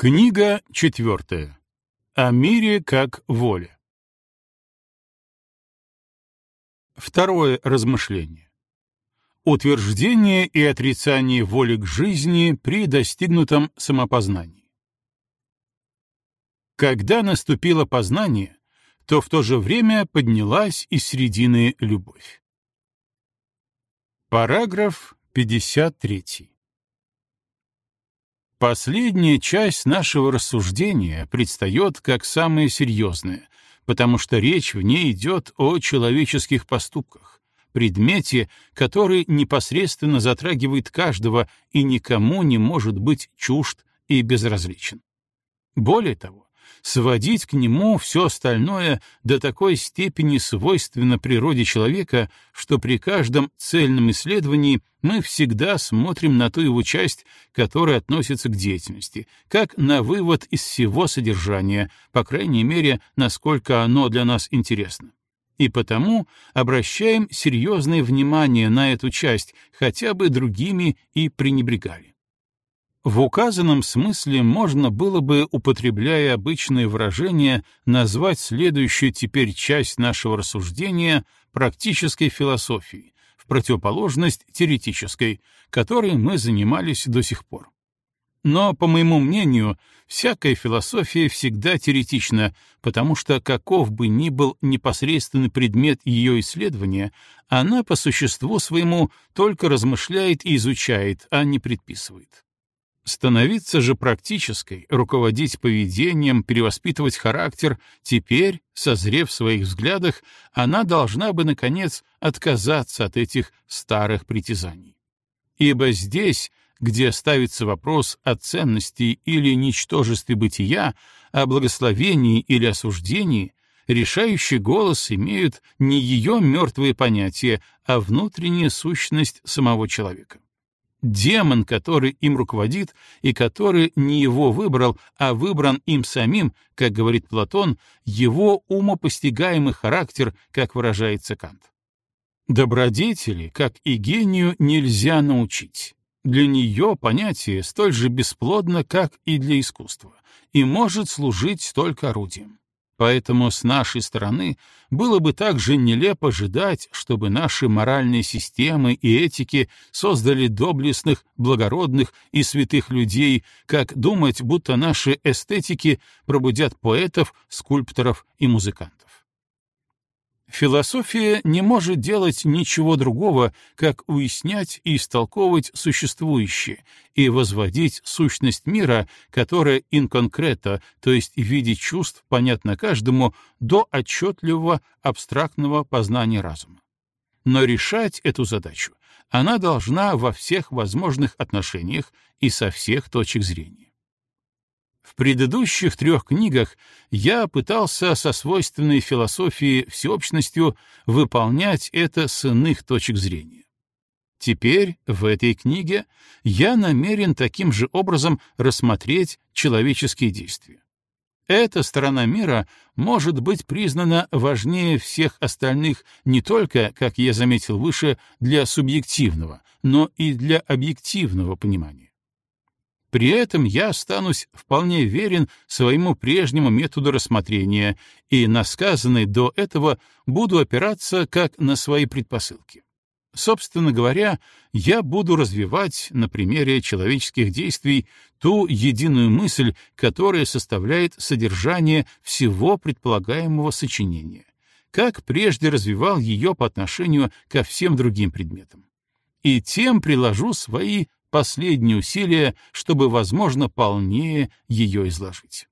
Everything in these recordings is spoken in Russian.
Книга четвертая. О мире как воле. Второе размышление. Утверждение и отрицание воли к жизни при достигнутом самопознании. Когда наступило познание, то в то же время поднялась из середины любовь. Параграф 53. Последняя часть нашего рассуждения предстает как самая серьезная, потому что речь в ней идет о человеческих поступках, предмете, который непосредственно затрагивает каждого и никому не может быть чужд и безразличен. Более того, сводить к нему все остальное до такой степени свойственно природе человека, что при каждом цельном исследовании мы всегда смотрим на ту его часть, которая относится к деятельности, как на вывод из всего содержания, по крайней мере, насколько оно для нас интересно. И потому обращаем серьезное внимание на эту часть, хотя бы другими и пренебрегали. В указанном смысле можно было бы, употребляя обычные выражения, назвать следующую теперь часть нашего рассуждения практической философией, в противоположность теоретической, которой мы занимались до сих пор. Но, по моему мнению, всякая философия всегда теоретична, потому что каков бы ни был непосредственный предмет ее исследования, она по существу своему только размышляет и изучает, а не предписывает. Становиться же практической, руководить поведением, перевоспитывать характер, теперь, созрев в своих взглядах, она должна бы, наконец, отказаться от этих старых притязаний. Ибо здесь, где ставится вопрос о ценности или ничтожестве бытия, о благословении или осуждении, решающий голос имеют не ее мертвые понятия, а внутренняя сущность самого человека демон, который им руководит и который не его выбрал, а выбран им самим, как говорит Платон, его умопостигаемый характер, как выражается Кант. Добродетели, как и гению, нельзя научить. Для нее понятие столь же бесплодно, как и для искусства, и может служить только орудием. Поэтому с нашей стороны было бы также нелепо ожидать, чтобы наши моральные системы и этики создали доблестных, благородных и святых людей, как думать, будто наши эстетики пробудят поэтов, скульпторов и музыкантов. Философия не может делать ничего другого, как уяснять и истолковывать существующее и возводить сущность мира, которая инконкрета, то есть в виде чувств, понятно каждому, до отчетливого абстрактного познания разума. Но решать эту задачу она должна во всех возможных отношениях и со всех точек зрения. В предыдущих трех книгах я пытался со свойственной философией всеобщностью выполнять это с иных точек зрения. Теперь в этой книге я намерен таким же образом рассмотреть человеческие действия. Эта сторона мира может быть признана важнее всех остальных не только, как я заметил выше, для субъективного, но и для объективного понимания. При этом я останусь вполне верен своему прежнему методу рассмотрения и на сказанное до этого буду опираться как на свои предпосылки. Собственно говоря, я буду развивать на примере человеческих действий ту единую мысль, которая составляет содержание всего предполагаемого сочинения, как прежде развивал ее по отношению ко всем другим предметам. И тем приложу свои последние усилия, чтобы, возможно, полнее ее изложить.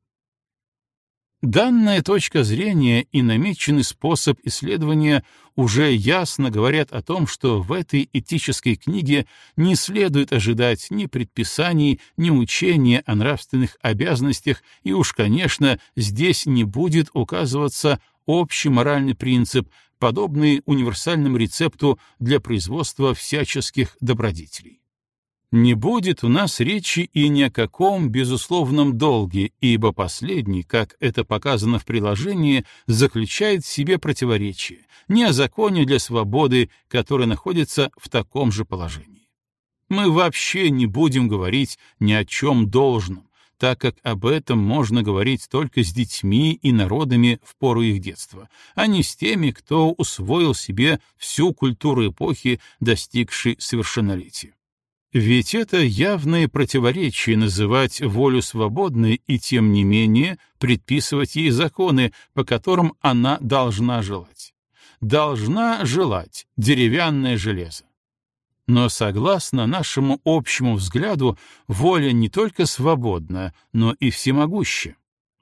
Данная точка зрения и намеченный способ исследования уже ясно говорят о том, что в этой этической книге не следует ожидать ни предписаний, ни учения о нравственных обязанностях, и уж, конечно, здесь не будет указываться общий моральный принцип, подобный универсальному рецепту для производства всяческих добродетелей. Не будет у нас речи и ни о каком безусловном долге, ибо последний, как это показано в приложении, заключает в себе противоречие, не о законе для свободы, который находится в таком же положении. Мы вообще не будем говорить ни о чем должном, так как об этом можно говорить только с детьми и народами в пору их детства, а не с теми, кто усвоил себе всю культуру эпохи, достигшей совершеннолетия. Ведь это явное противоречие называть волю свободной и, тем не менее, предписывать ей законы, по которым она должна желать. Должна желать деревянное железо. Но согласно нашему общему взгляду, воля не только свободна, но и всемогуща.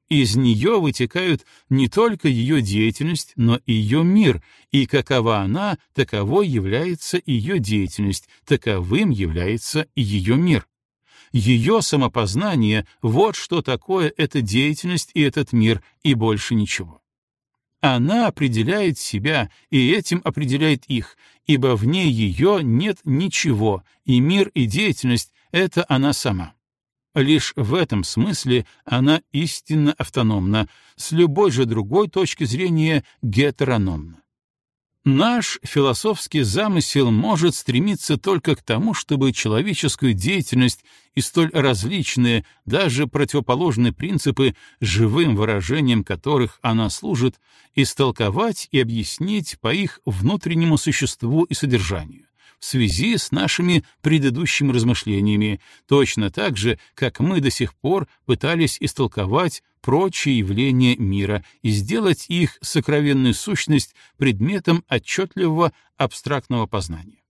Из нее вытекают не только ее деятельность, но и ее мир, и какова она, таковой является ее деятельность, таковым является ее мир. Ее самопознание — вот что такое эта деятельность и этот мир, и больше ничего. Она определяет себя и этим определяет их, ибо вне ее нет ничего, и мир и деятельность — это она сама. Лишь в этом смысле она истинно автономна, с любой же другой точки зрения гетерономна. Наш философский замысел может стремиться только к тому, чтобы человеческую деятельность и столь различные, даже противоположные принципы, живым выражением которых она служит, истолковать и объяснить по их внутреннему существу и содержанию в связи с нашими предыдущими размышлениями, точно так же, как мы до сих пор пытались истолковать прочие явления мира и сделать их сокровенную сущность предметом отчетливого абстрактного познания.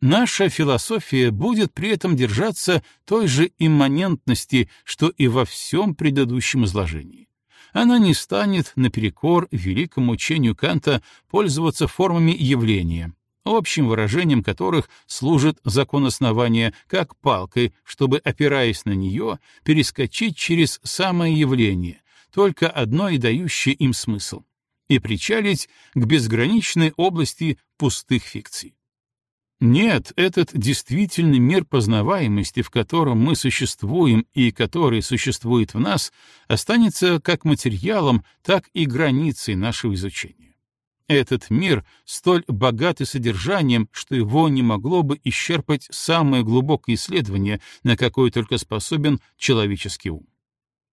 Наша философия будет при этом держаться той же имманентности, что и во всем предыдущем изложении. Она не станет наперекор великому учению Канта пользоваться формами явления, общим выражением которых служит закон основания, как палкой, чтобы, опираясь на нее, перескочить через самое явление, только одно и дающее им смысл, и причалить к безграничной области пустых фикций. Нет, этот действительный мир познаваемости, в котором мы существуем и который существует в нас, останется как материалом, так и границей нашего изучения. Этот мир столь богатый содержанием, что его не могло бы исчерпать самое глубокое исследование, на какое только способен человеческий ум.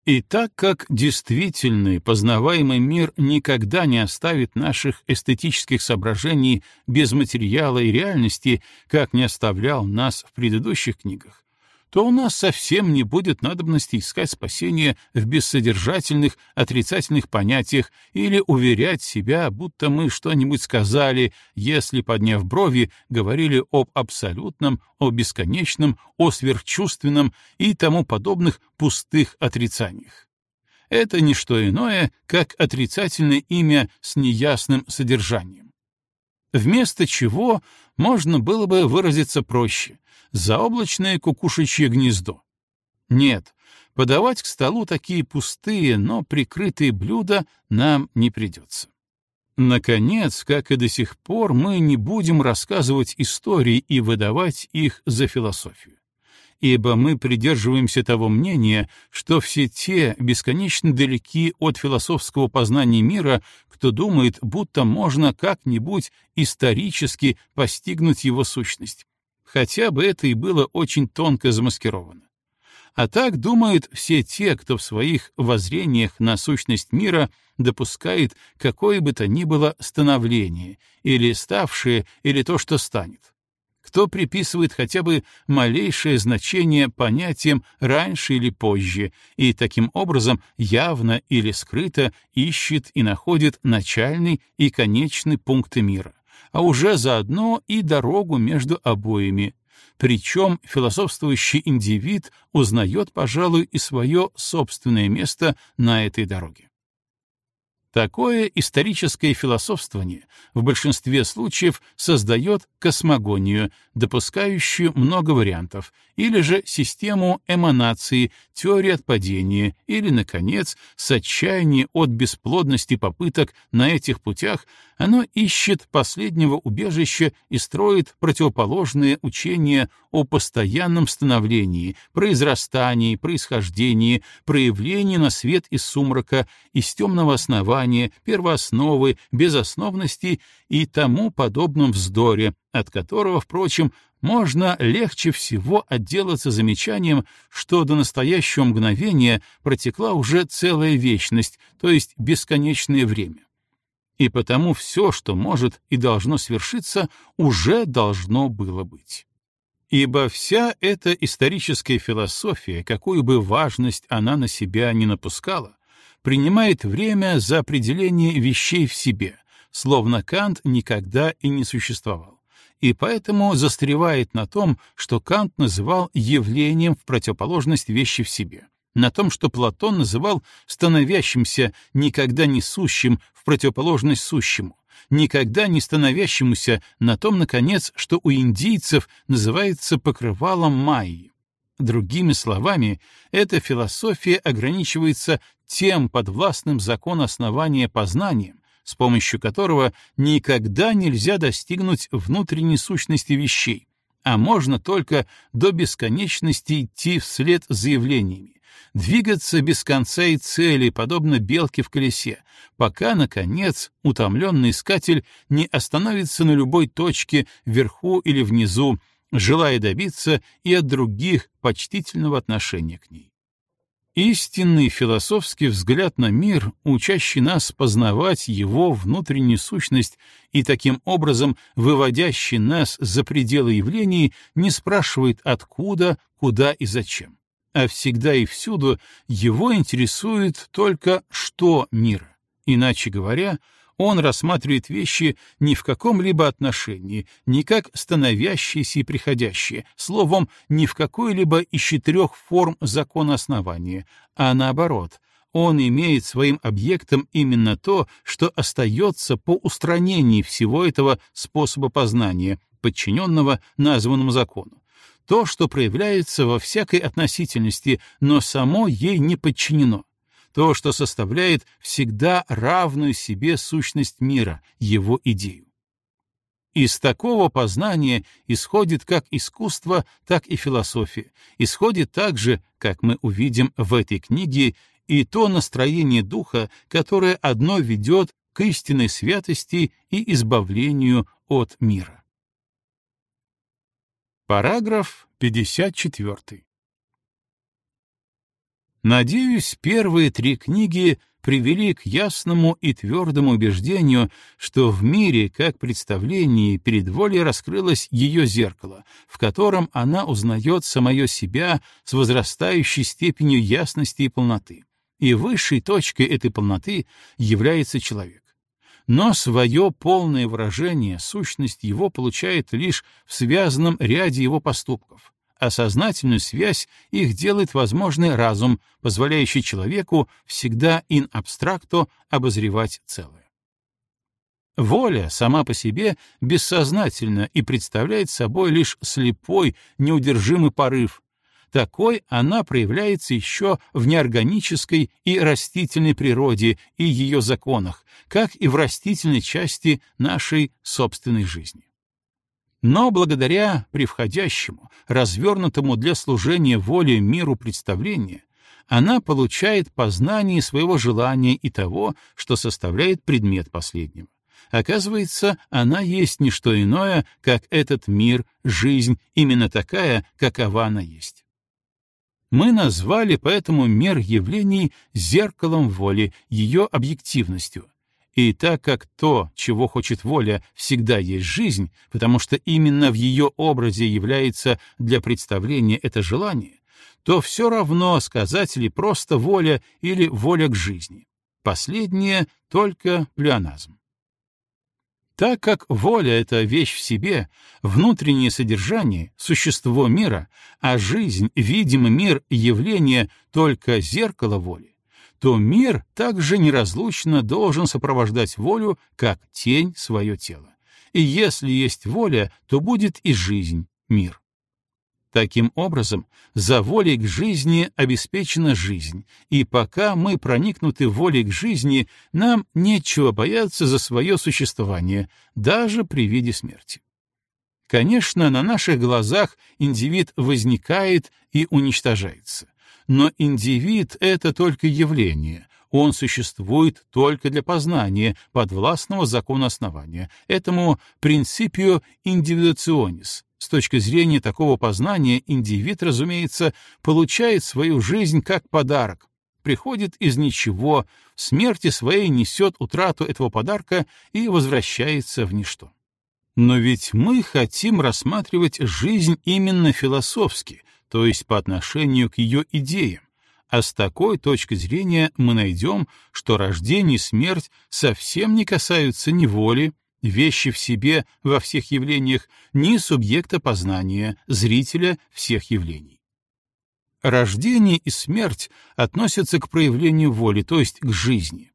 И так как действительный познаваемый мир никогда не оставит наших эстетических соображений без материала и реальности, как не оставлял нас в предыдущих книгах, то у нас совсем не будет надобности искать спасения в бессодержательных, отрицательных понятиях или уверять себя, будто мы что-нибудь сказали, если, подняв брови, говорили об абсолютном, о бесконечном, о сверхчувственном и тому подобных пустых отрицаниях. Это не что иное, как отрицательное имя с неясным содержанием. Вместо чего можно было бы выразиться проще — заоблачное кукушечье гнездо. Нет, подавать к столу такие пустые, но прикрытые блюда нам не придется. Наконец, как и до сих пор, мы не будем рассказывать истории и выдавать их за философию. Ибо мы придерживаемся того мнения, что все те бесконечно далеки от философского познания мира, кто думает, будто можно как-нибудь исторически постигнуть его сущность, хотя бы это и было очень тонко замаскировано. А так думают все те, кто в своих воззрениях на сущность мира допускает какое бы то ни было становление, или ставшее, или то, что станет кто приписывает хотя бы малейшее значение понятиям раньше или позже, и таким образом явно или скрыто ищет и находит начальный и конечный пункты мира, а уже заодно и дорогу между обоими, причем философствующий индивид узнает, пожалуй, и свое собственное место на этой дороге. Такое историческое философствование в большинстве случаев создает космогонию, допускающую много вариантов, или же систему эманации, теории отпадения, или, наконец, с отчаяния от бесплодности попыток на этих путях оно ищет последнего убежища и строит противоположные учения о постоянном становлении, произрастании, происхождении, проявлении на свет из сумрака, из темного основания, основания, первоосновы, безосновности и тому подобном вздоре, от которого, впрочем, можно легче всего отделаться замечанием, что до настоящего мгновения протекла уже целая вечность, то есть бесконечное время. И потому все, что может и должно свершиться, уже должно было быть. Ибо вся эта историческая философия, какую бы важность она на себя не напускала, принимает время за определение вещей в себе, словно Кант никогда и не существовал и поэтому застревает на том, что Кант называл явлением в противоположность вещи в себе, на том, что Платон называл становящимся, никогда не сущим в противоположность сущему, никогда не становящемуся на том, наконец, что у индийцев называется покрывалом майи. Другими словами, эта философия ограничивается тем подвластным закон основания познанием, с помощью которого никогда нельзя достигнуть внутренней сущности вещей, а можно только до бесконечности идти вслед за явлениями, двигаться без конца и цели, подобно белке в колесе, пока, наконец, утомленный искатель не остановится на любой точке, вверху или внизу, желая добиться и от других почтительного отношения к ней. Истинный философский взгляд на мир, учащий нас познавать его внутреннюю сущность и таким образом выводящий нас за пределы явлений, не спрашивает откуда, куда и зачем. А всегда и всюду его интересует только что мира. Иначе говоря, он рассматривает вещи не в каком-либо отношении, не как становящиеся и приходящие, словом, не в какой-либо из четырех форм закона основания, а наоборот, он имеет своим объектом именно то, что остается по устранении всего этого способа познания, подчиненного названному закону, то, что проявляется во всякой относительности, но само ей не подчинено, то, что составляет всегда равную себе сущность мира, его идею. Из такого познания исходит как искусство, так и философия, исходит также, как мы увидим в этой книге, и то настроение духа, которое одно ведет к истинной святости и избавлению от мира. Параграф 54. Надеюсь, первые три книги привели к ясному и твердому убеждению, что в мире, как представлении, перед волей раскрылось ее зеркало, в котором она узнает самое себя с возрастающей степенью ясности и полноты. И высшей точкой этой полноты является человек. Но свое полное выражение, сущность его получает лишь в связанном ряде его поступков — а сознательную связь их делает возможный разум, позволяющий человеку всегда ин абстракто обозревать целое. Воля сама по себе бессознательна и представляет собой лишь слепой, неудержимый порыв. Такой она проявляется еще в неорганической и растительной природе и ее законах, как и в растительной части нашей собственной жизни. Но благодаря превходящему, развернутому для служения воле миру представлению, она получает познание своего желания и того, что составляет предмет последнего. Оказывается, она есть не что иное, как этот мир, жизнь, именно такая, какова она есть. Мы назвали поэтому мир явлений зеркалом воли, ее объективностью, и так как то, чего хочет воля, всегда есть жизнь, потому что именно в ее образе является для представления это желание, то все равно сказать ли просто воля или воля к жизни. Последнее — только плеоназм. Так как воля — это вещь в себе, внутреннее содержание, существо мира, а жизнь, видимый мир, явление — только зеркало воли, то мир также неразлучно должен сопровождать волю, как тень свое тело. И если есть воля, то будет и жизнь, мир. Таким образом, за волей к жизни обеспечена жизнь, и пока мы проникнуты волей к жизни, нам нечего бояться за свое существование, даже при виде смерти. Конечно, на наших глазах индивид возникает и уничтожается, но индивид — это только явление, Он существует только для познания подвластного закона основания, этому принципию индивидуационис. С точки зрения такого познания индивид, разумеется, получает свою жизнь как подарок, приходит из ничего, в смерти своей несет утрату этого подарка и возвращается в ничто. Но ведь мы хотим рассматривать жизнь именно философски, то есть по отношению к ее идеям, а с такой точки зрения мы найдем, что рождение и смерть совсем не касаются ни воли, вещи в себе во всех явлениях, ни субъекта познания, зрителя всех явлений. Рождение и смерть относятся к проявлению воли, то есть к жизни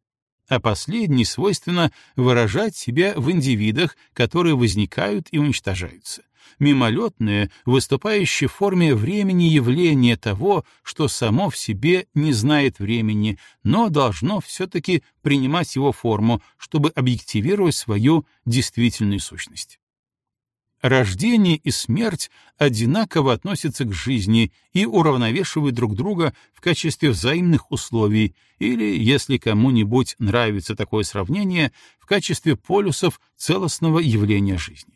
а последней свойственно выражать себя в индивидах, которые возникают и уничтожаются. Мимолетное, выступающее в форме времени явление того, что само в себе не знает времени, но должно все-таки принимать его форму, чтобы объективировать свою действительную сущность. Рождение и смерть одинаково относятся к жизни и уравновешивают друг друга в качестве взаимных условий или, если кому-нибудь нравится такое сравнение, в качестве полюсов целостного явления жизни.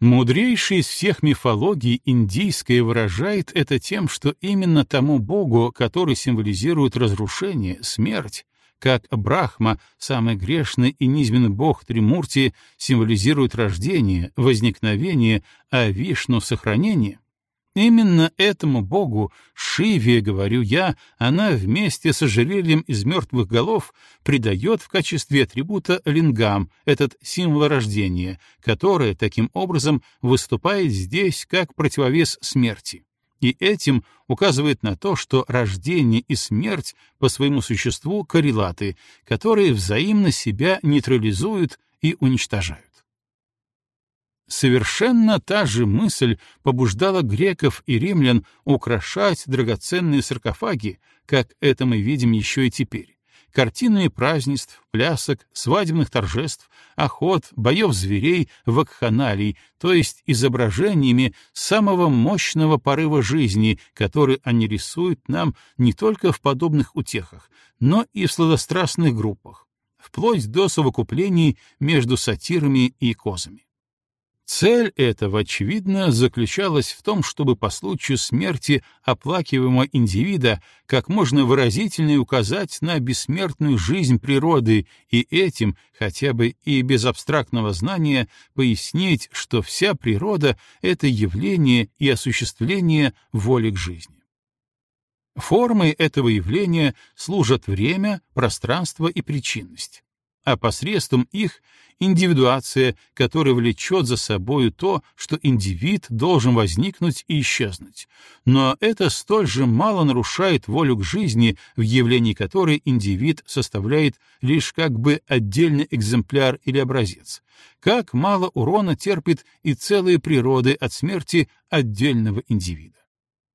Мудрейший из всех мифологий индийская выражает это тем, что именно тому богу, который символизирует разрушение, смерть, как Брахма, самый грешный и низменный бог Тримурти, символизирует рождение, возникновение, а Вишну — сохранение, Именно этому богу, Шиве, говорю я, она вместе с ожерельем из мертвых голов придает в качестве атрибута лингам, этот символ рождения, который таким образом выступает здесь как противовес смерти и этим указывает на то, что рождение и смерть по своему существу коррелаты, которые взаимно себя нейтрализуют и уничтожают. Совершенно та же мысль побуждала греков и римлян украшать драгоценные саркофаги, как это мы видим еще и теперь картинами празднеств, плясок, свадебных торжеств, охот, боев зверей, вакханалий, то есть изображениями самого мощного порыва жизни, который они рисуют нам не только в подобных утехах, но и в сладострастных группах, вплоть до совокуплений между сатирами и козами. Цель этого, очевидно, заключалась в том, чтобы по случаю смерти оплакиваемого индивида как можно выразительнее указать на бессмертную жизнь природы и этим, хотя бы и без абстрактного знания, пояснить, что вся природа — это явление и осуществление воли к жизни. Формой этого явления служат время, пространство и причинность а посредством их индивидуация, которая влечет за собою то, что индивид должен возникнуть и исчезнуть. Но это столь же мало нарушает волю к жизни, в явлении которой индивид составляет лишь как бы отдельный экземпляр или образец, как мало урона терпит и целые природы от смерти отдельного индивида.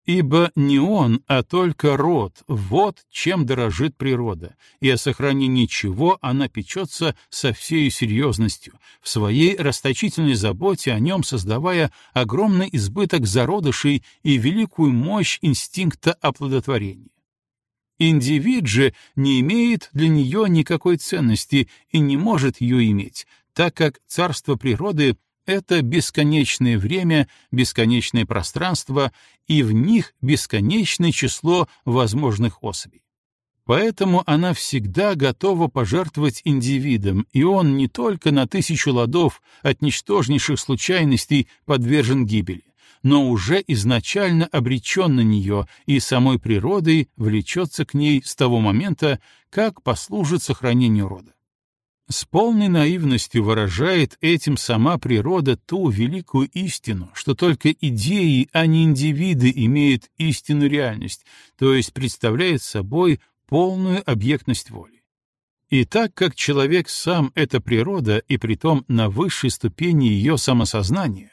Ибо не он, а только род, вот чем дорожит природа, и о сохранении чего она печется со всей серьезностью, в своей расточительной заботе о нем создавая огромный избыток зародышей и великую мощь инстинкта оплодотворения. Индивид же не имеет для нее никакой ценности и не может ее иметь, так как царство природы — это бесконечное время, бесконечное пространство, и в них бесконечное число возможных особей. Поэтому она всегда готова пожертвовать индивидом, и он не только на тысячу ладов от ничтожнейших случайностей подвержен гибели, но уже изначально обречен на нее и самой природой влечется к ней с того момента, как послужит сохранению рода с полной наивностью выражает этим сама природа ту великую истину, что только идеи, а не индивиды имеют истинную реальность, то есть представляют собой полную объектность воли. И так как человек сам — это природа, и притом на высшей ступени ее самосознания,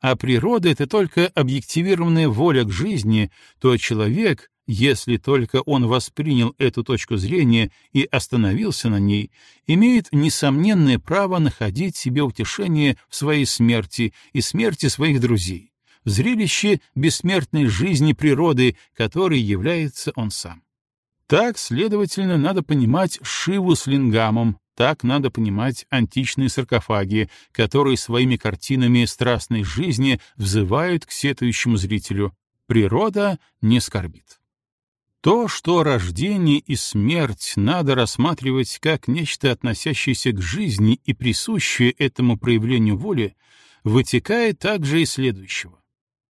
а природа — это только объективированная воля к жизни, то человек если только он воспринял эту точку зрения и остановился на ней, имеет несомненное право находить себе утешение в своей смерти и смерти своих друзей, в зрелище бессмертной жизни природы, которой является он сам. Так, следовательно, надо понимать Шиву с лингамом, так надо понимать античные саркофаги, которые своими картинами страстной жизни взывают к сетующему зрителю. Природа не скорбит. То, что рождение и смерть надо рассматривать как нечто, относящееся к жизни и присущее этому проявлению воли, вытекает также из следующего.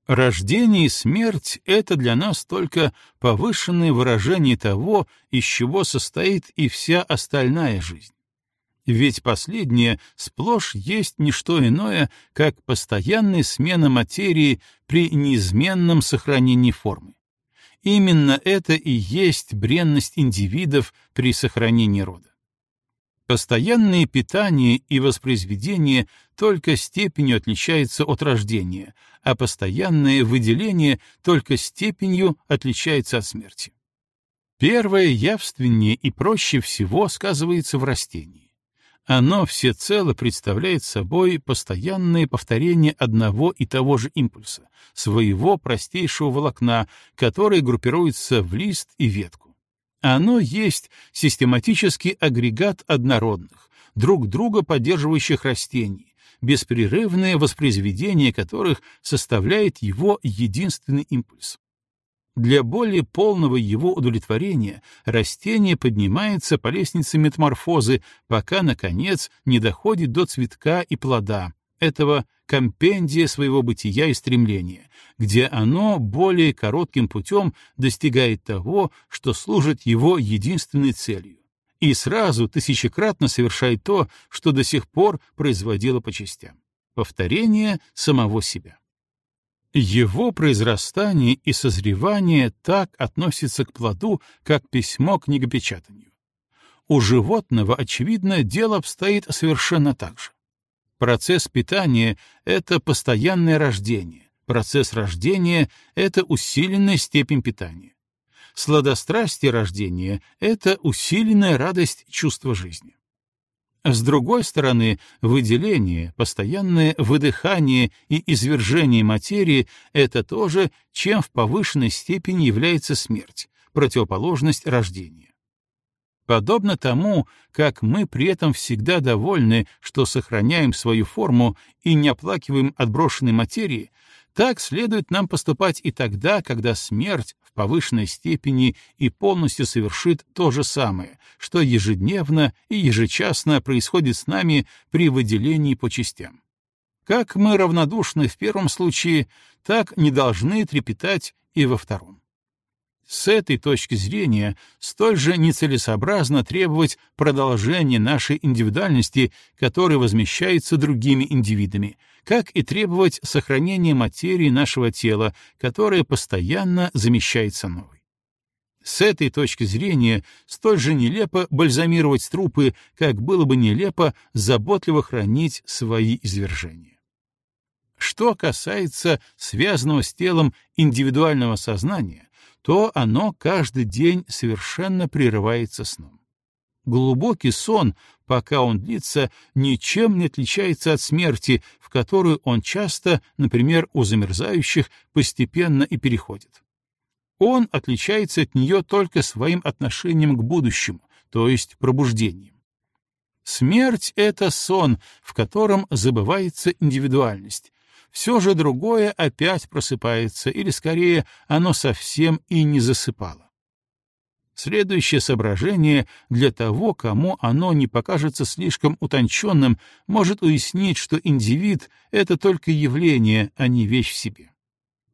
Рождение и смерть — это для нас только повышенное выражение того, из чего состоит и вся остальная жизнь. Ведь последнее сплошь есть не что иное, как постоянная смена материи при неизменном сохранении формы. Именно это и есть бренность индивидов при сохранении рода. Постоянное питание и воспроизведение только степенью отличаются от рождения, а постоянное выделение только степенью отличается от смерти. Первое явственнее и проще всего сказывается в растении. Оно всецело представляет собой постоянное повторение одного и того же импульса, своего простейшего волокна, который группируется в лист и ветку. Оно есть систематический агрегат однородных, друг друга поддерживающих растений, беспрерывное воспроизведение которых составляет его единственный импульс. Для более полного его удовлетворения растение поднимается по лестнице метаморфозы, пока, наконец, не доходит до цветка и плода, этого компендия своего бытия и стремления, где оно более коротким путем достигает того, что служит его единственной целью, и сразу тысячекратно совершает то, что до сих пор производило по частям — повторение самого себя. Его произрастание и созревание так относятся к плоду, как письмо к книгопечатанию. У животного, очевидно, дело обстоит совершенно так же. Процесс питания — это постоянное рождение, процесс рождения — это усиленная степень питания. Сладострастие рождения — это усиленная радость чувства жизни. С другой стороны, выделение, постоянное выдыхание и извержение материи — это тоже, чем в повышенной степени является смерть, противоположность рождения. Подобно тому, как мы при этом всегда довольны, что сохраняем свою форму и не оплакиваем отброшенной материи, так следует нам поступать и тогда, когда смерть в повышенной степени и полностью совершит то же самое, что ежедневно и ежечасно происходит с нами при выделении по частям. Как мы равнодушны в первом случае, так не должны трепетать и во втором. С этой точки зрения столь же нецелесообразно требовать продолжения нашей индивидуальности, которая возмещается другими индивидами, как и требовать сохранения материи нашего тела, которая постоянно замещается новой. С этой точки зрения столь же нелепо бальзамировать трупы, как было бы нелепо заботливо хранить свои извержения. Что касается связанного с телом индивидуального сознания, то оно каждый день совершенно прерывается сном. Глубокий сон, пока он длится, ничем не отличается от смерти, в которую он часто, например, у замерзающих, постепенно и переходит. Он отличается от нее только своим отношением к будущему, то есть пробуждением. Смерть — это сон, в котором забывается индивидуальность, все же другое опять просыпается, или, скорее, оно совсем и не засыпало. Следующее соображение для того, кому оно не покажется слишком утонченным, может уяснить, что индивид — это только явление, а не вещь в себе.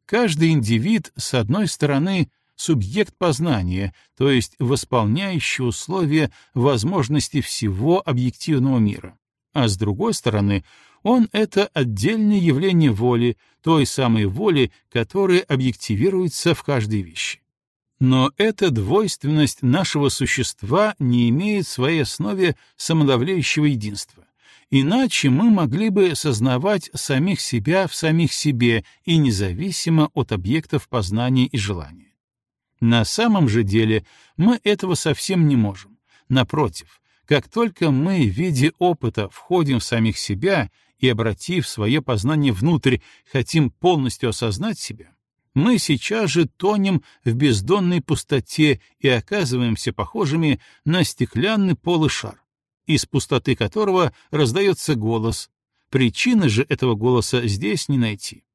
Каждый индивид, с одной стороны, субъект познания, то есть восполняющий условия возможности всего объективного мира, а с другой стороны, он — это отдельное явление воли, той самой воли, которая объективируется в каждой вещи. Но эта двойственность нашего существа не имеет в своей основе самодавляющего единства. Иначе мы могли бы сознавать самих себя в самих себе и независимо от объектов познания и желания. На самом же деле мы этого совсем не можем. Напротив, как только мы в виде опыта входим в самих себя и, обратив свое познание внутрь, хотим полностью осознать себя, мы сейчас же тонем в бездонной пустоте и оказываемся похожими на стеклянный полый шар, из пустоты которого раздается голос. Причины же этого голоса здесь не найти.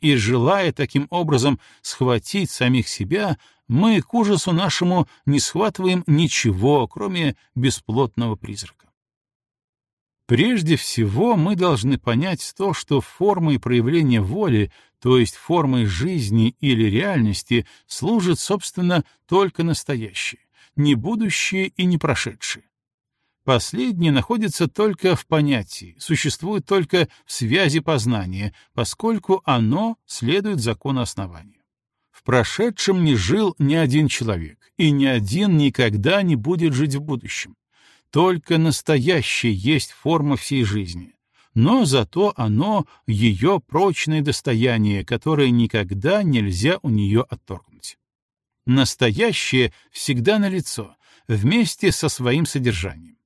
И желая таким образом схватить самих себя, мы к ужасу нашему не схватываем ничего, кроме бесплотного призрака. Прежде всего, мы должны понять то, что формой проявления воли, то есть формой жизни или реальности, служит, собственно, только настоящее, не будущее и не прошедшее. Последнее находится только в понятии, существует только в связи познания, поскольку оно следует закону основания. В прошедшем не жил ни один человек, и ни один никогда не будет жить в будущем. Только настоящее есть форма всей жизни, но зато оно — ее прочное достояние, которое никогда нельзя у нее отторгнуть. Настоящее всегда налицо, вместе со своим содержанием.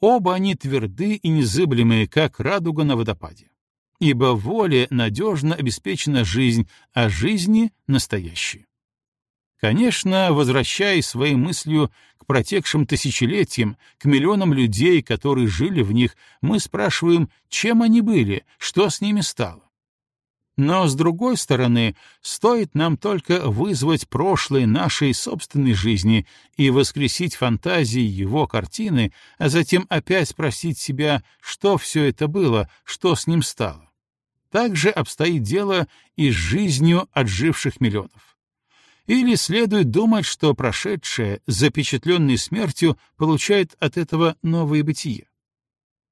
Оба они тверды и незыблемые, как радуга на водопаде. Ибо воле надежно обеспечена жизнь, а жизни — настоящее. Конечно, возвращаясь своей мыслью к протекшим тысячелетиям, к миллионам людей, которые жили в них, мы спрашиваем, чем они были, что с ними стало. Но, с другой стороны, стоит нам только вызвать прошлое нашей собственной жизни и воскресить фантазии его картины, а затем опять спросить себя, что все это было, что с ним стало. Так же обстоит дело и с жизнью отживших миллионов. Или следует думать, что прошедшее, запечатленное смертью, получает от этого новое бытие?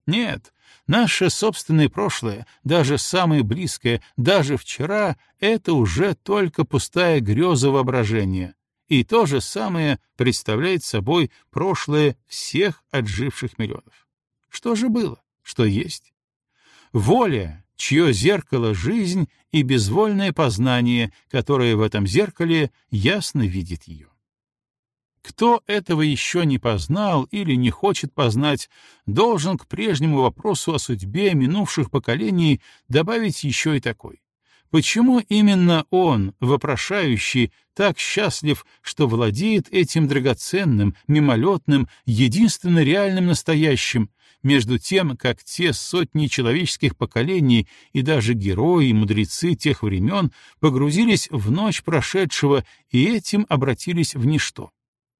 Нет, наше собственное прошлое, даже самое близкое, даже вчера, это уже только пустая греза воображения. И то же самое представляет собой прошлое всех отживших миллионов. Что же было? Что есть? Воля, чье зеркало — жизнь и безвольное познание, которое в этом зеркале ясно видит ее. Кто этого еще не познал или не хочет познать, должен к прежнему вопросу о судьбе минувших поколений добавить еще и такой. Почему именно он, вопрошающий, так счастлив, что владеет этим драгоценным, мимолетным, единственно реальным настоящим, между тем, как те сотни человеческих поколений и даже герои и мудрецы тех времен погрузились в ночь прошедшего и этим обратились в ничто.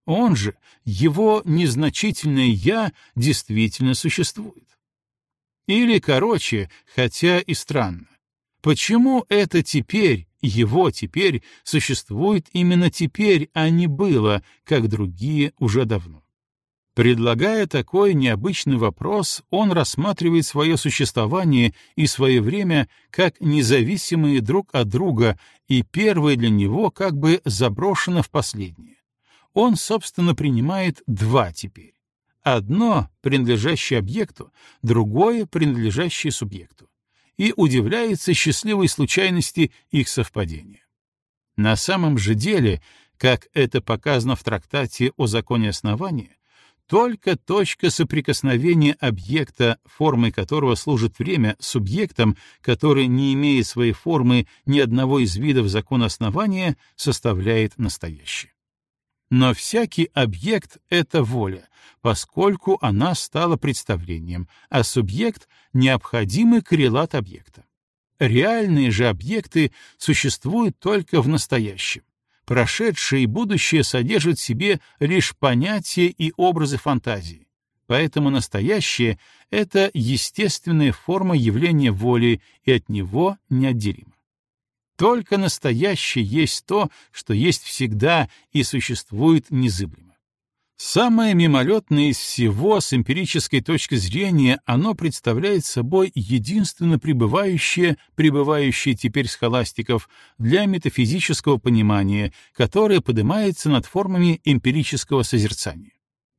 Он же, его незначительное «я» действительно существует. Или, короче, хотя и странно, почему это теперь, его теперь, существует именно теперь, а не было, как другие уже давно? Предлагая такой необычный вопрос, он рассматривает свое существование и свое время как независимые друг от друга, и первое для него как бы заброшено в последнее. Он, собственно, принимает два теперь. Одно, принадлежащее объекту, другое, принадлежащее субъекту. И удивляется счастливой случайности их совпадения. На самом же деле, как это показано в трактате о законе основания, только точка соприкосновения объекта, формой которого служит время, с субъектом, который не имеет своей формы ни одного из видов закона основания, составляет настоящее. Но всякий объект — это воля, поскольку она стала представлением, а субъект — необходимый коррелат объекта. Реальные же объекты существуют только в настоящем. Прошедшее и будущее содержат в себе лишь понятия и образы фантазии. Поэтому настоящее — это естественная форма явления воли, и от него неотделимо. Только настоящее есть то, что есть всегда и существует незыблемо. Самое мимолетное из всего с эмпирической точки зрения оно представляет собой единственно пребывающее, пребывающее теперь схоластиков, для метафизического понимания, которое поднимается над формами эмпирического созерцания.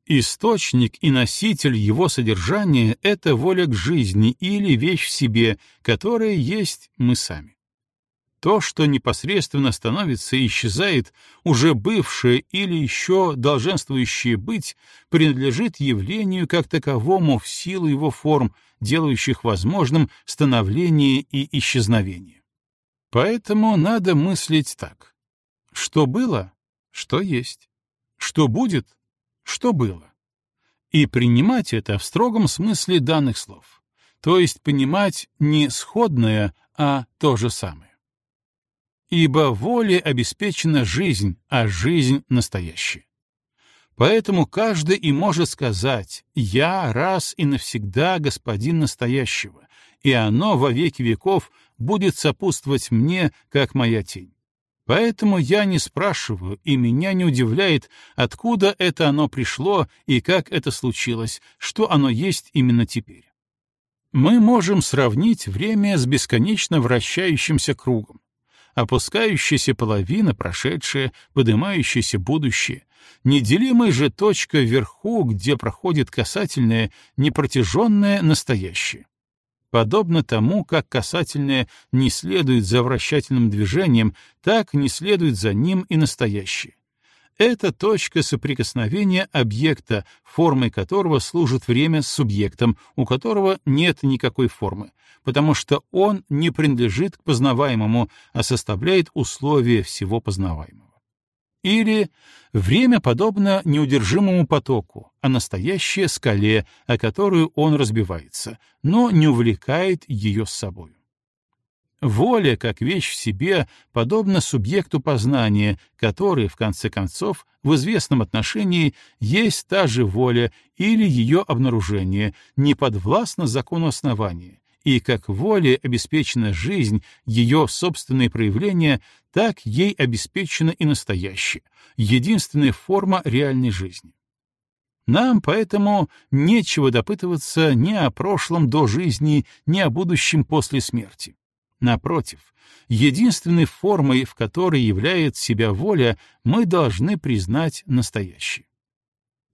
Источник и носитель его содержания — это воля к жизни или вещь в себе, которая есть мы сами. То, что непосредственно становится и исчезает, уже бывшее или еще долженствующее быть, принадлежит явлению как таковому в силу его форм, делающих возможным становление и исчезновение. Поэтому надо мыслить так. Что было, что есть. Что будет, что было. И принимать это в строгом смысле данных слов. То есть понимать не сходное, а то же самое. Ибо воле обеспечена жизнь, а жизнь настоящая. Поэтому каждый и может сказать «Я раз и навсегда господин настоящего, и оно во веки веков будет сопутствовать мне, как моя тень». Поэтому я не спрашиваю, и меня не удивляет, откуда это оно пришло и как это случилось, что оно есть именно теперь. Мы можем сравнить время с бесконечно вращающимся кругом. Опускающаяся половина — прошедшее, поднимающееся будущее, неделимая же точка вверху, где проходит касательное, непротяженное настоящее. Подобно тому, как касательное не следует за вращательным движением, так не следует за ним и настоящее. Это точка соприкосновения объекта, формой которого служит время с субъектом, у которого нет никакой формы, потому что он не принадлежит к познаваемому, а составляет условия всего познаваемого. Или время подобно неудержимому потоку, а настоящее скале, о которую он разбивается, но не увлекает ее с собой. Воля, как вещь в себе, подобна субъекту познания, который, в конце концов, в известном отношении есть та же воля или ее обнаружение, не подвластна закону основания, и как воле обеспечена жизнь, ее собственные проявления, так ей обеспечена и настоящее, единственная форма реальной жизни. Нам поэтому нечего допытываться ни о прошлом до жизни, ни о будущем после смерти. Напротив, единственной формой, в которой является себя воля, мы должны признать настоящее.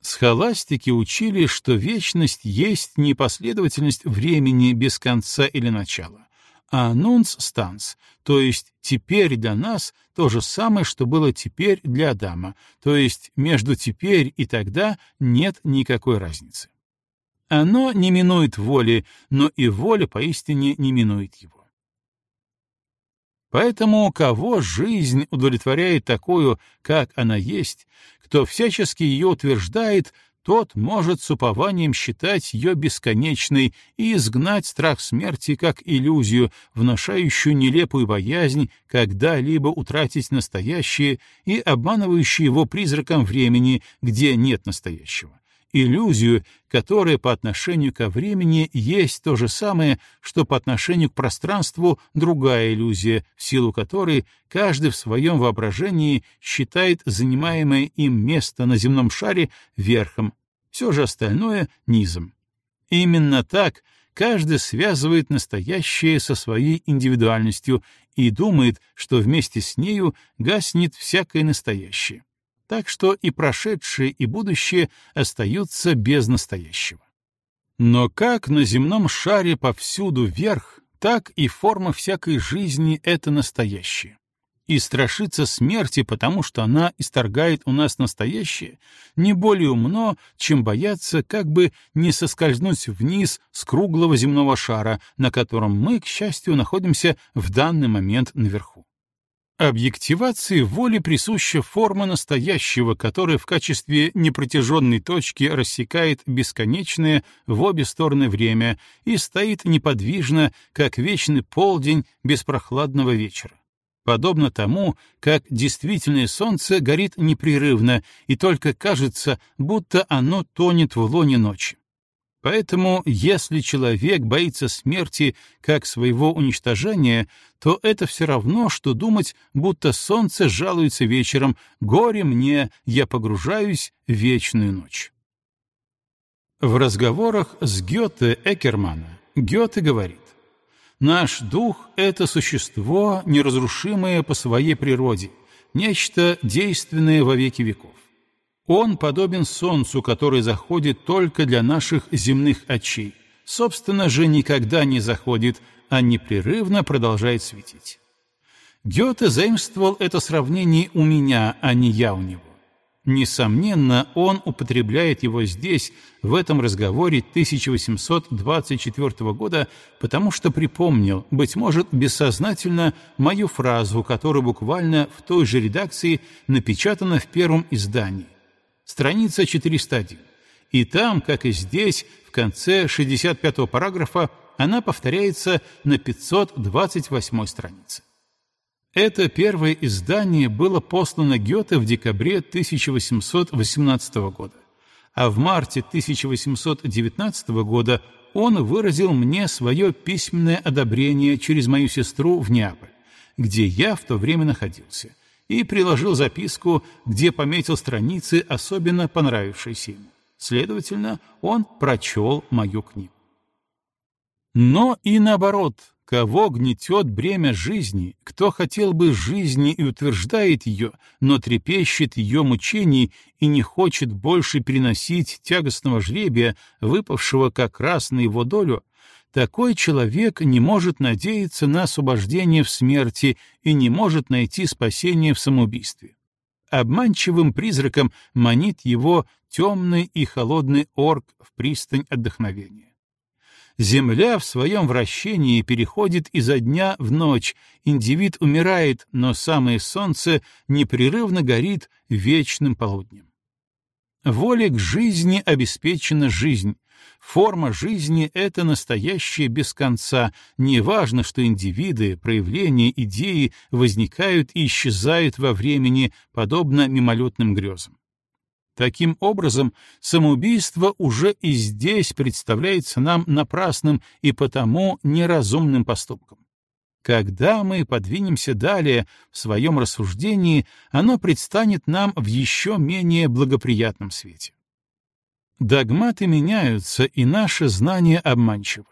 Схоластики учили, что вечность есть непоследовательность времени без конца или начала, а нунц станс, то есть теперь для нас то же самое, что было теперь для Адама, то есть между теперь и тогда нет никакой разницы. Оно не минует воли, но и воля поистине не минует его. Поэтому кого жизнь удовлетворяет такую, как она есть, кто всячески ее утверждает, тот может с упованием считать ее бесконечной и изгнать страх смерти как иллюзию, внушающую нелепую боязнь когда-либо утратить настоящее и обманывающую его призраком времени, где нет настоящего иллюзию, которая по отношению ко времени есть то же самое, что по отношению к пространству другая иллюзия, в силу которой каждый в своем воображении считает занимаемое им место на земном шаре верхом, все же остальное — низом. Именно так каждый связывает настоящее со своей индивидуальностью и думает, что вместе с нею гаснет всякое настоящее так что и прошедшее, и будущее остаются без настоящего. Но как на земном шаре повсюду вверх, так и форма всякой жизни — это настоящее. И страшиться смерти, потому что она исторгает у нас настоящее, не более умно, чем бояться как бы не соскользнуть вниз с круглого земного шара, на котором мы, к счастью, находимся в данный момент наверху. Объективации воли присуща форма настоящего, которая в качестве непротяженной точки рассекает бесконечное в обе стороны время и стоит неподвижно, как вечный полдень без прохладного вечера. Подобно тому, как действительное солнце горит непрерывно, и только кажется, будто оно тонет в лоне ночи. Поэтому, если человек боится смерти как своего уничтожения, то это все равно, что думать, будто солнце жалуется вечером «Горе мне, я погружаюсь в вечную ночь». В разговорах с Гёте Экермана Гёте говорит, «Наш дух — это существо, неразрушимое по своей природе, нечто действенное во веки веков. Он подобен солнцу, который заходит только для наших земных очей. Собственно же, никогда не заходит, а непрерывно продолжает светить. Гёте заимствовал это сравнение у меня, а не я у него. Несомненно, он употребляет его здесь, в этом разговоре 1824 года, потому что припомнил, быть может, бессознательно, мою фразу, которая буквально в той же редакции напечатана в первом издании. Страница 401. И там, как и здесь, в конце 65-го параграфа, она повторяется на 528 странице. Это первое издание было послано Гёте в декабре 1818 года, а в марте 1819 года он выразил мне свое письменное одобрение через мою сестру в Неаполь, где я в то время находился, и приложил записку, где пометил страницы, особенно понравившиеся ему. Следовательно, он прочел мою книгу. Но и наоборот — Кого гнетет бремя жизни, кто хотел бы жизни и утверждает ее, но трепещет ее мучений и не хочет больше переносить тягостного жребия, выпавшего как раз на его долю, такой человек не может надеяться на освобождение в смерти и не может найти спасение в самоубийстве. Обманчивым призраком манит его темный и холодный орк в пристань отдохновения. Земля в своем вращении переходит изо дня в ночь, индивид умирает, но самое солнце непрерывно горит вечным полуднем. Воле к жизни обеспечена жизнь. Форма жизни — это настоящее без конца. Неважно, что индивиды, проявления идеи возникают и исчезают во времени, подобно мимолетным грезам. Таким образом, самоубийство уже и здесь представляется нам напрасным и потому неразумным поступком. Когда мы подвинемся далее в своем рассуждении, оно предстанет нам в еще менее благоприятном свете. Догматы меняются, и наше знание обманчиво.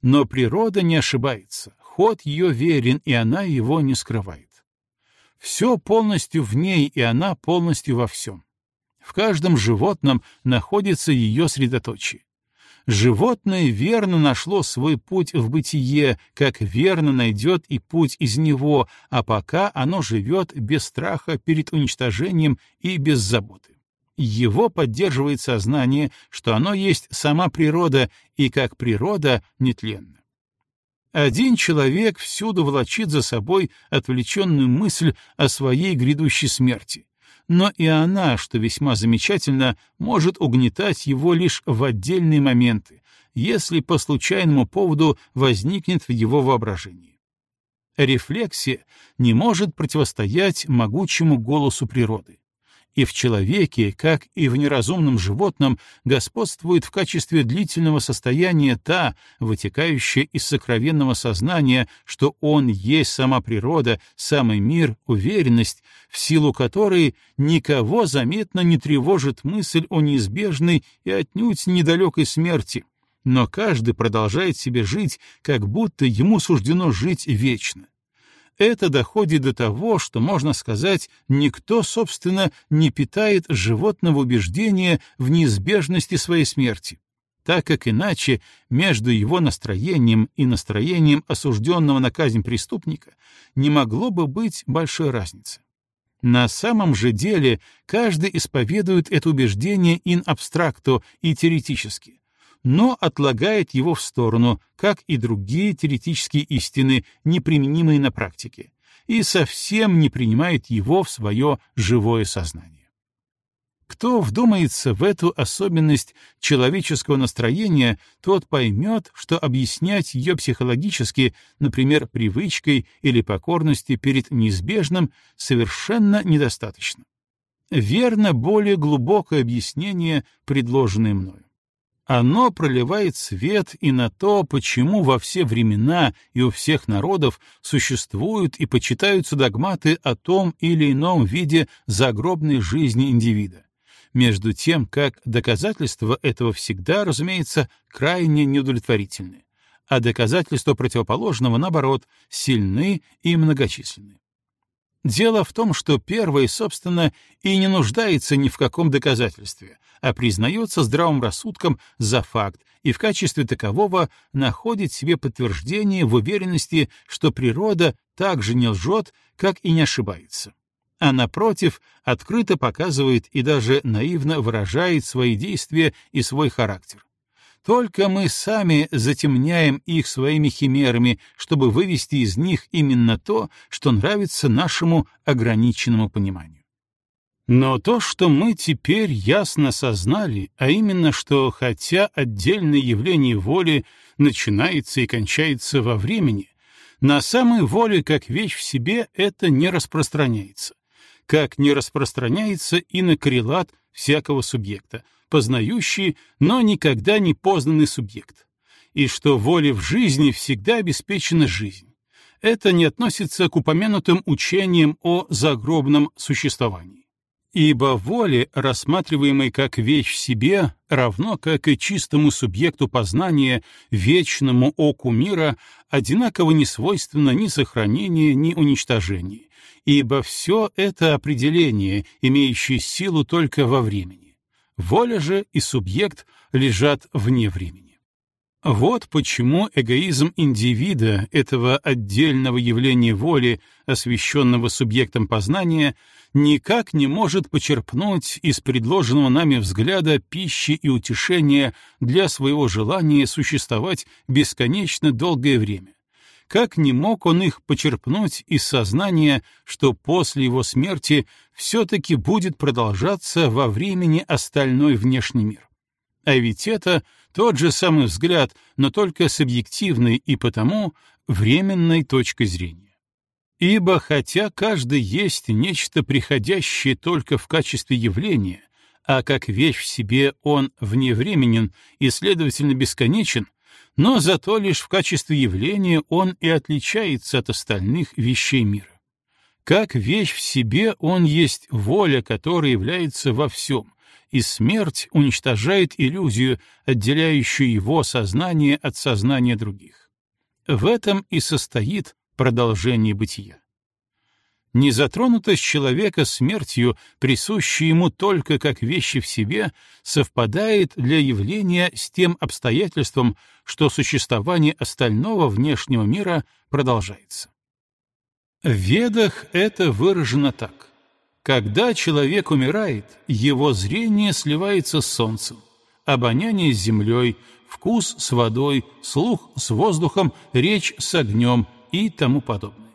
Но природа не ошибается, ход ее верен, и она его не скрывает. Все полностью в ней, и она полностью во всем. В каждом животном находится ее средоточие. Животное верно нашло свой путь в бытие, как верно найдет и путь из него, а пока оно живет без страха перед уничтожением и без заботы. Его поддерживает сознание, что оно есть сама природа и как природа нетленна. Один человек всюду волочит за собой отвлеченную мысль о своей грядущей смерти, но и она, что весьма замечательно, может угнетать его лишь в отдельные моменты, если по случайному поводу возникнет в его воображении. Рефлексия не может противостоять могучему голосу природы и в человеке, как и в неразумном животном, господствует в качестве длительного состояния та, вытекающая из сокровенного сознания, что он есть сама природа, самый мир, уверенность, в силу которой никого заметно не тревожит мысль о неизбежной и отнюдь недалекой смерти, но каждый продолжает себе жить, как будто ему суждено жить вечно это доходит до того, что, можно сказать, никто, собственно, не питает животного убеждения в неизбежности своей смерти, так как иначе между его настроением и настроением осужденного на казнь преступника не могло бы быть большой разницы. На самом же деле каждый исповедует это убеждение ин абстракто и теоретически, но отлагает его в сторону, как и другие теоретические истины, неприменимые на практике, и совсем не принимает его в свое живое сознание. Кто вдумается в эту особенность человеческого настроения, тот поймет, что объяснять ее психологически, например, привычкой или покорностью перед неизбежным, совершенно недостаточно. Верно более глубокое объяснение, предложенное мною. Оно проливает свет и на то, почему во все времена и у всех народов существуют и почитаются догматы о том или ином виде загробной жизни индивида. Между тем, как доказательства этого всегда, разумеется, крайне неудовлетворительны, а доказательства противоположного, наоборот, сильны и многочисленны. Дело в том, что первое, собственно, и не нуждается ни в каком доказательстве, а признается здравым рассудком за факт и в качестве такового находит себе подтверждение в уверенности, что природа так же не лжет, как и не ошибается. а напротив, открыто показывает и даже наивно выражает свои действия и свой характер. Только мы сами затемняем их своими химерами, чтобы вывести из них именно то, что нравится нашему ограниченному пониманию. Но то, что мы теперь ясно сознали, а именно, что хотя отдельное явление воли начинается и кончается во времени, на самой воле как вещь в себе это не распространяется, как не распространяется и на коррелат всякого субъекта, познающий, но никогда не познанный субъект, и что воле в жизни всегда обеспечена жизнь. Это не относится к упомянутым учениям о загробном существовании. Ибо воле, рассматриваемой как вещь в себе, равно как и чистому субъекту познания, вечному оку мира, одинаково не свойственно ни сохранение, ни уничтожение, ибо все это определение, имеющее силу только во времени. Воля же и субъект лежат вне времени. Вот почему эгоизм индивида, этого отдельного явления воли, освещенного субъектом познания, никак не может почерпнуть из предложенного нами взгляда пищи и утешения для своего желания существовать бесконечно долгое время. Как не мог он их почерпнуть из сознания, что после его смерти все-таки будет продолжаться во времени остальной внешний мир? А ведь это тот же самый взгляд, но только с объективной и потому временной точкой зрения. Ибо хотя каждый есть нечто приходящее только в качестве явления, а как вещь в себе он вневременен и, следовательно, бесконечен, но зато лишь в качестве явления он и отличается от остальных вещей мира. Как вещь в себе он есть воля, которая является во всем, и смерть уничтожает иллюзию, отделяющую его сознание от сознания других. В этом и состоит продолжение бытия. Незатронутость человека смертью, присущая ему только как вещи в себе, совпадает для явления с тем обстоятельством, что существование остального внешнего мира продолжается. В Ведах это выражено так. Когда человек умирает, его зрение сливается с солнцем, обоняние с землей, вкус с водой, слух с воздухом, речь с огнем и тому подобное.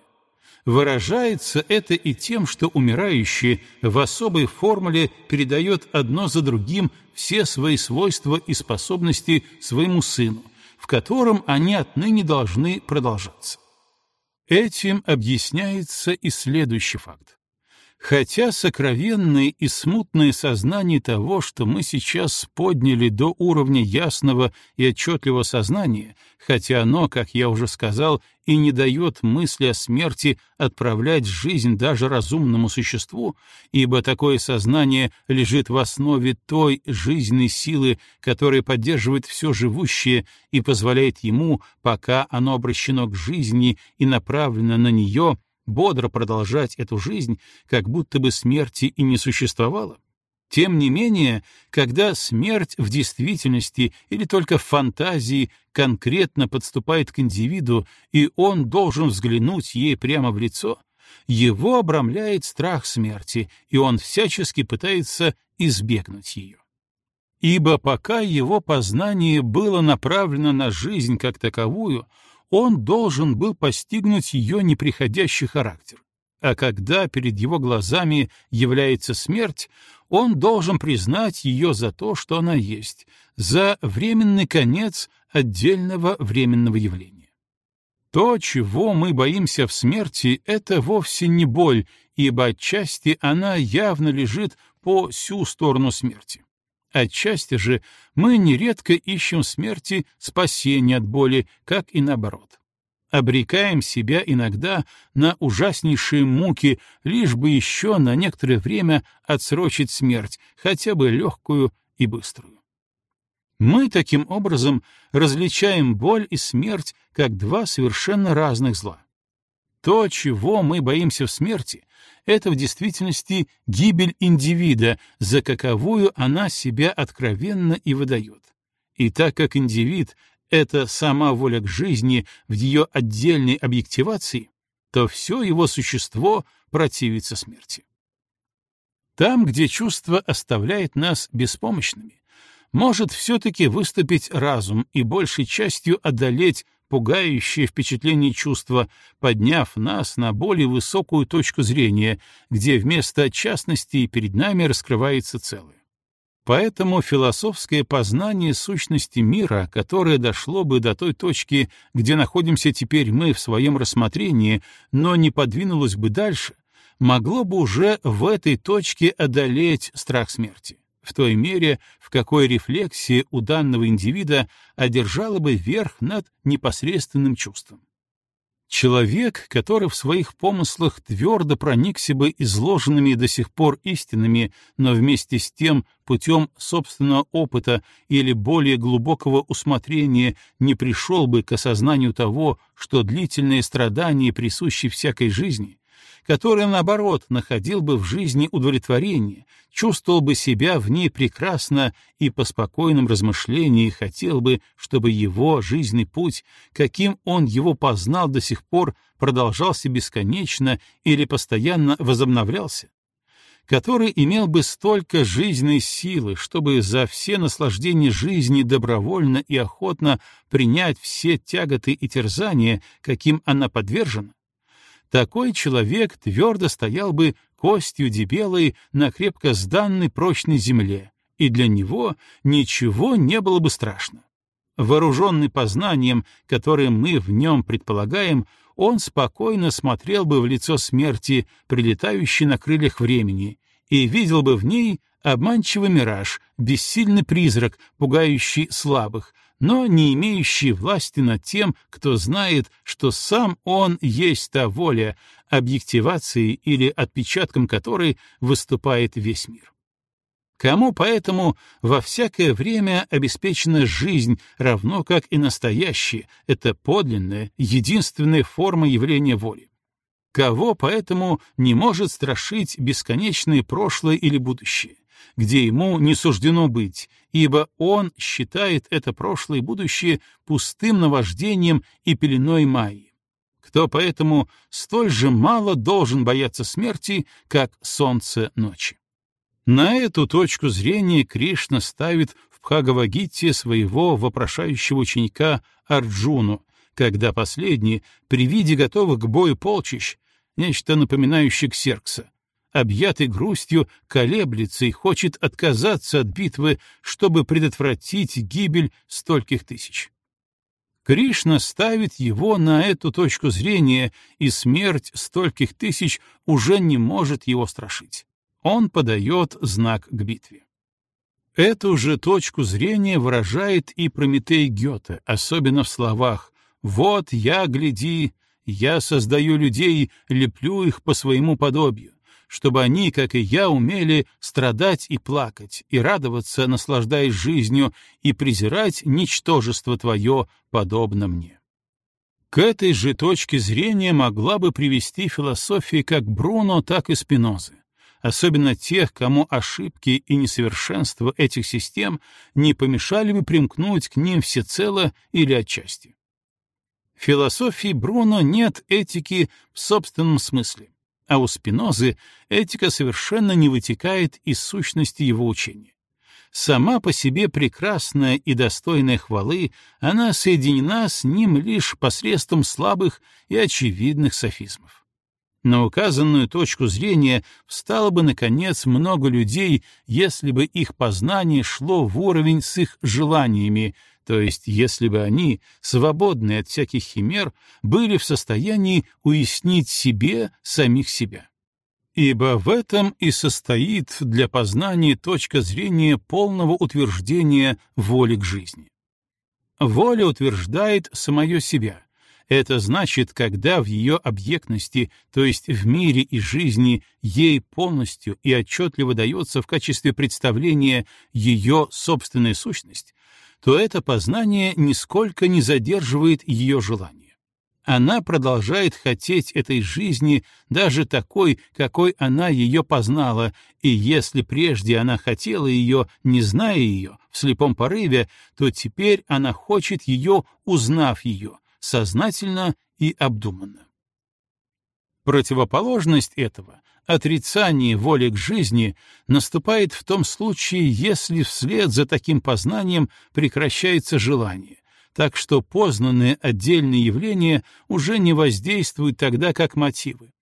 Выражается это и тем, что умирающий в особой формуле передает одно за другим все свои свойства и способности своему сыну, в котором они отныне должны продолжаться. Этим объясняется и следующий факт. Хотя сокровенное и смутное сознание того, что мы сейчас подняли до уровня ясного и отчетливого сознания, хотя оно, как я уже сказал, и не дает мысли о смерти отправлять жизнь даже разумному существу, ибо такое сознание лежит в основе той жизненной силы, которая поддерживает все живущее и позволяет ему, пока оно обращено к жизни и направлено на нее, бодро продолжать эту жизнь, как будто бы смерти и не существовало. Тем не менее, когда смерть в действительности или только в фантазии конкретно подступает к индивиду, и он должен взглянуть ей прямо в лицо, его обрамляет страх смерти, и он всячески пытается избегнуть ее. Ибо пока его познание было направлено на жизнь как таковую, он должен был постигнуть ее неприходящий характер. А когда перед его глазами является смерть, он должен признать ее за то, что она есть, за временный конец отдельного временного явления. То, чего мы боимся в смерти, это вовсе не боль, ибо отчасти она явно лежит по всю сторону смерти. Отчасти же мы нередко ищем смерти спасения от боли, как и наоборот. Обрекаем себя иногда на ужаснейшие муки, лишь бы еще на некоторое время отсрочить смерть, хотя бы легкую и быструю. Мы таким образом различаем боль и смерть как два совершенно разных зла. То, чего мы боимся в смерти, это в действительности гибель индивида, за каковую она себя откровенно и выдает. И так как индивид — это сама воля к жизни в ее отдельной объективации, то все его существо противится смерти. Там, где чувство оставляет нас беспомощными, может все-таки выступить разум и большей частью одолеть пугающее впечатление чувства, подняв нас на более высокую точку зрения, где вместо частности перед нами раскрывается целое. Поэтому философское познание сущности мира, которое дошло бы до той точки, где находимся теперь мы в своем рассмотрении, но не подвинулось бы дальше, могло бы уже в этой точке одолеть страх смерти в той мере, в какой рефлексия у данного индивида одержала бы верх над непосредственным чувством. Человек, который в своих помыслах твердо проникся бы изложенными до сих пор истинами, но вместе с тем путем собственного опыта или более глубокого усмотрения не пришел бы к осознанию того, что длительные страдания присущи всякой жизни, который, наоборот, находил бы в жизни удовлетворение, чувствовал бы себя в ней прекрасно и по спокойном размышлении хотел бы, чтобы его жизненный путь, каким он его познал до сих пор, продолжался бесконечно или постоянно возобновлялся, который имел бы столько жизненной силы, чтобы за все наслаждения жизни добровольно и охотно принять все тяготы и терзания, каким она подвержена, такой человек твердо стоял бы костью дебелой на крепко сданной прочной земле, и для него ничего не было бы страшно. Вооруженный познанием, которое мы в нем предполагаем, он спокойно смотрел бы в лицо смерти, прилетающей на крыльях времени, и видел бы в ней обманчивый мираж, бессильный призрак, пугающий слабых, но не имеющий власти над тем, кто знает, что сам он есть та воля, объективацией или отпечатком которой выступает весь мир. Кому поэтому во всякое время обеспечена жизнь, равно как и настоящая, это подлинная, единственная форма явления воли? Кого поэтому не может страшить бесконечное прошлое или будущее? Где ему не суждено быть, ибо он считает это прошлое и будущее пустым наваждением и пеленой Майи. Кто поэтому столь же мало должен бояться смерти, как солнце ночи. На эту точку зрения Кришна ставит в Бхагавагите своего вопрошающего ученика Арджуну, когда последний, при виде готовых к бою полчищ, нечто напоминающее Ксеркса, объятый грустью, колеблется и хочет отказаться от битвы, чтобы предотвратить гибель стольких тысяч. Кришна ставит его на эту точку зрения, и смерть стольких тысяч уже не может его страшить. Он подает знак к битве. Эту же точку зрения выражает и Прометей Гёте, особенно в словах «Вот я, гляди, я создаю людей, леплю их по своему подобию чтобы они, как и я, умели страдать и плакать, и радоваться, наслаждаясь жизнью, и презирать ничтожество твое, подобно мне. К этой же точке зрения могла бы привести философия как Бруно, так и Спинозы, особенно тех, кому ошибки и несовершенства этих систем не помешали бы примкнуть к ним всецело или отчасти. В философии Бруно нет этики в собственном смысле а у Спинозы этика совершенно не вытекает из сущности его учения. Сама по себе прекрасная и достойная хвалы, она соединена с ним лишь посредством слабых и очевидных софизмов. На указанную точку зрения встало бы, наконец, много людей, если бы их познание шло в уровень с их желаниями, то есть если бы они, свободные от всяких химер, были в состоянии уяснить себе самих себя. Ибо в этом и состоит для познания точка зрения полного утверждения воли к жизни. Воля утверждает самое себя. Это значит, когда в ее объектности, то есть в мире и жизни, ей полностью и отчетливо дается в качестве представления ее собственная сущность, то это познание нисколько не задерживает ее желание. Она продолжает хотеть этой жизни, даже такой, какой она ее познала, и если прежде она хотела ее, не зная ее, в слепом порыве, то теперь она хочет ее, узнав ее, сознательно и обдуманно. Противоположность этого Отрицание воли к жизни наступает в том случае, если вслед за таким познанием прекращается желание, так что познанные отдельные явления уже не воздействуют тогда как мотивы,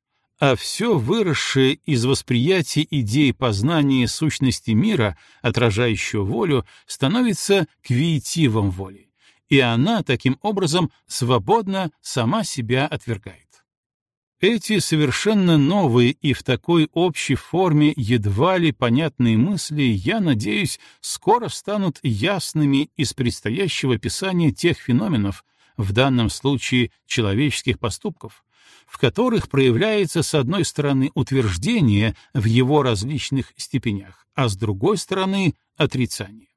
а все выросшее из восприятия идей познания сущности мира, отражающего волю, становится квиетивом воли, и она таким образом свободно сама себя отвергает. Эти совершенно новые и в такой общей форме едва ли понятные мысли, я надеюсь, скоро станут ясными из предстоящего описания тех феноменов, в данном случае человеческих поступков, в которых проявляется с одной стороны утверждение в его различных степенях, а с другой стороны отрицание.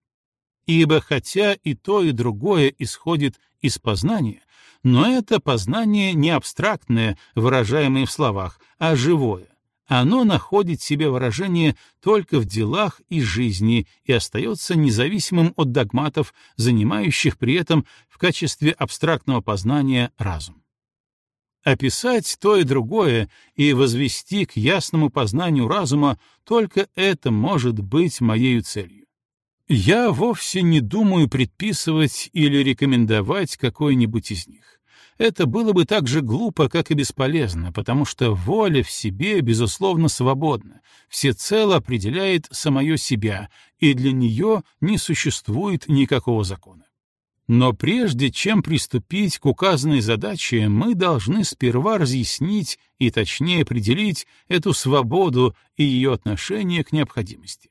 Ибо хотя и то, и другое исходит из познания, но это познание не абстрактное, выражаемое в словах, а живое. Оно находит себе выражение только в делах и жизни и остается независимым от догматов, занимающих при этом в качестве абстрактного познания разум. Описать то и другое и возвести к ясному познанию разума только это может быть моей целью. Я вовсе не думаю предписывать или рекомендовать какой-нибудь из них. Это было бы так же глупо, как и бесполезно, потому что воля в себе, безусловно, свободна, всецело определяет самое себя, и для нее не существует никакого закона. Но прежде чем приступить к указанной задаче, мы должны сперва разъяснить и точнее определить эту свободу и ее отношение к необходимости.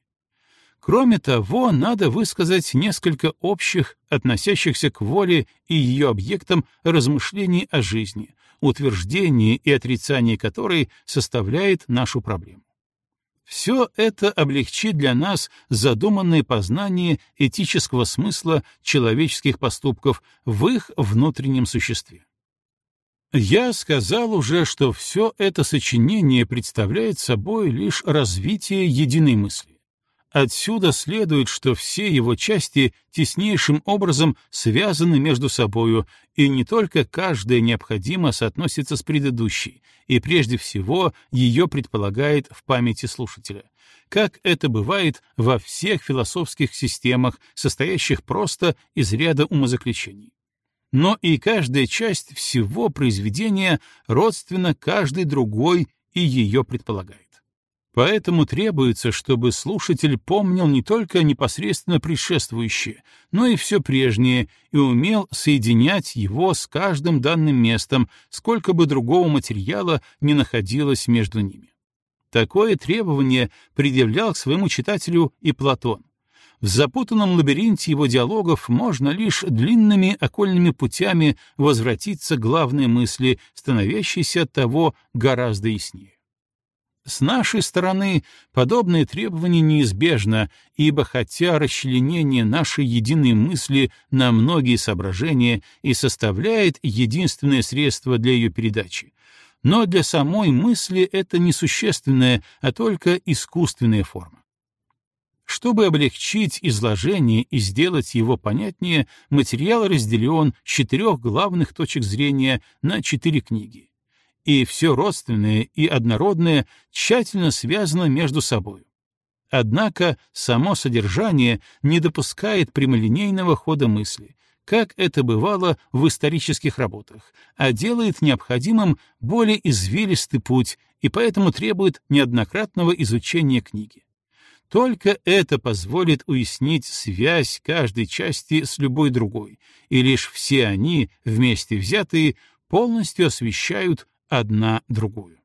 Кроме того, надо высказать несколько общих, относящихся к воле и ее объектам размышлений о жизни, утверждение и отрицание которой составляет нашу проблему. Все это облегчит для нас задуманное познание этического смысла человеческих поступков в их внутреннем существе. Я сказал уже, что все это сочинение представляет собой лишь развитие единой мысли. Отсюда следует, что все его части теснейшим образом связаны между собою, и не только каждая необходимо соотносится с предыдущей, и прежде всего ее предполагает в памяти слушателя, как это бывает во всех философских системах, состоящих просто из ряда умозаключений. Но и каждая часть всего произведения родственна каждой другой и ее предполагает. Поэтому требуется, чтобы слушатель помнил не только непосредственно предшествующее, но и все прежнее, и умел соединять его с каждым данным местом, сколько бы другого материала не находилось между ними. Такое требование предъявлял к своему читателю и Платон. В запутанном лабиринте его диалогов можно лишь длинными окольными путями возвратиться к главной мысли, становящейся от того гораздо яснее. С нашей стороны подобное требование неизбежно, ибо хотя расчленение нашей единой мысли на многие соображения и составляет единственное средство для ее передачи, но для самой мысли это не существенная, а только искусственная форма. Чтобы облегчить изложение и сделать его понятнее, материал разделен с четырех главных точек зрения на четыре книги и все родственное и однородное тщательно связано между собой. Однако само содержание не допускает прямолинейного хода мысли, как это бывало в исторических работах, а делает необходимым более извилистый путь и поэтому требует неоднократного изучения книги. Только это позволит уяснить связь каждой части с любой другой, и лишь все они, вместе взятые, полностью освещают одна другую.